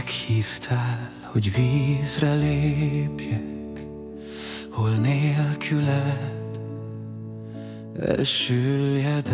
Meghívtál, hogy vízre lépjek, hol nélküled elsüllyedek.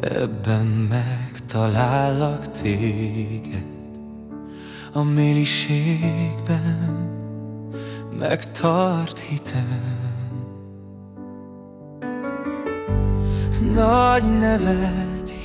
Ebben megtalállak téged, a mélységben megtart hitem. Nagy nevet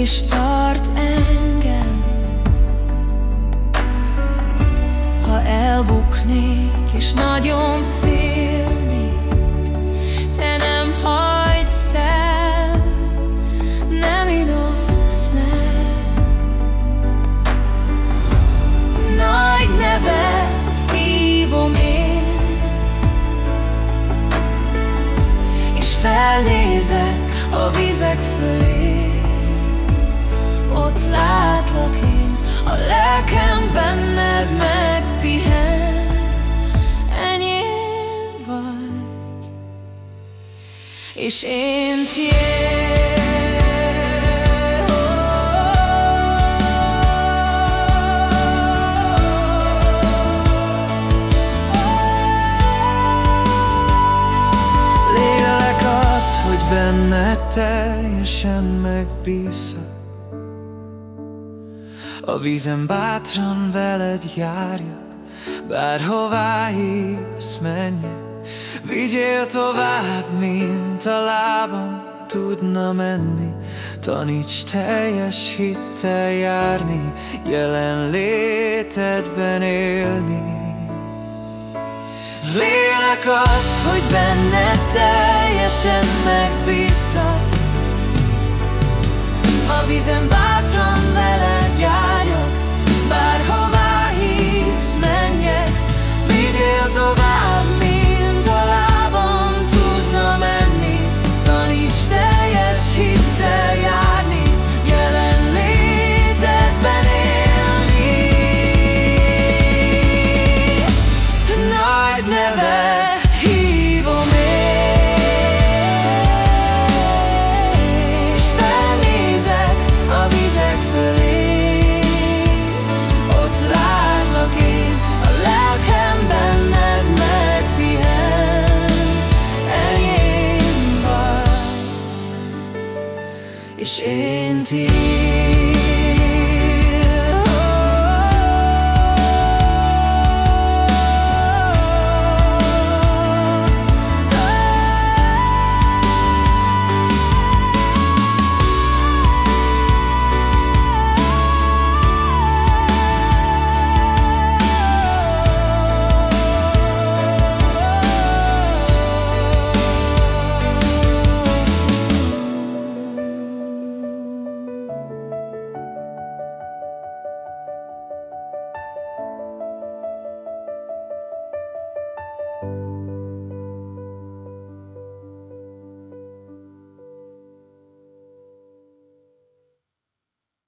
és tart engem. Ha elbuknék és nagyon félnék, lelkem benned megpihen. Enyém vagy, és én tiéd. Benned teljesen megbízok A vízen bátran veled járjak Bárhová hívsz, menjek. Vigyél tovább, mint a lábam tudna menni. Taníts teljes hittel járni Jelenlétedben élni. Lélek hogy benned teljesen megbízom A vízen bátran veled Vigyél tovább, és én you